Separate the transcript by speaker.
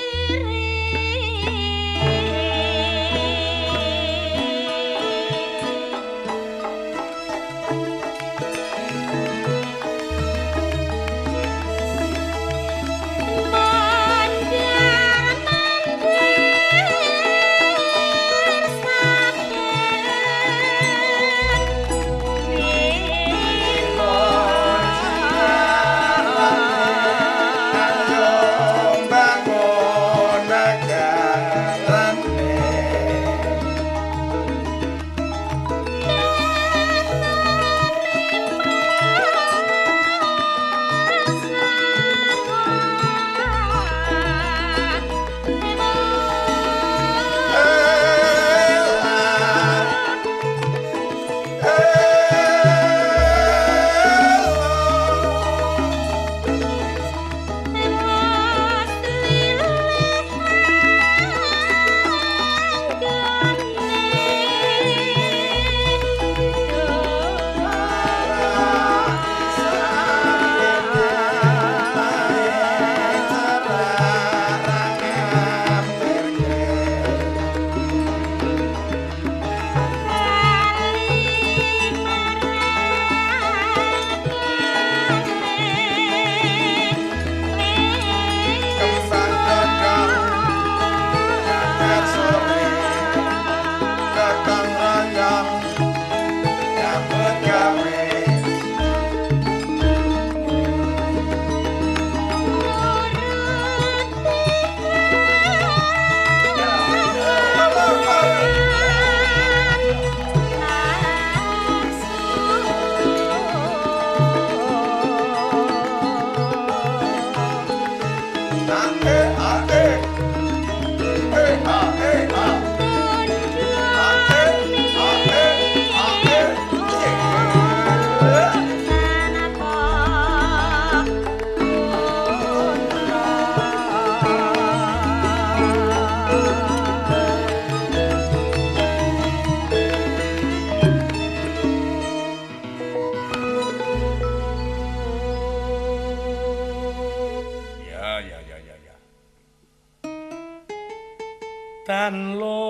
Speaker 1: Spirit.
Speaker 2: Hey, ah, hey. Hey,
Speaker 3: ah.
Speaker 2: Tan loro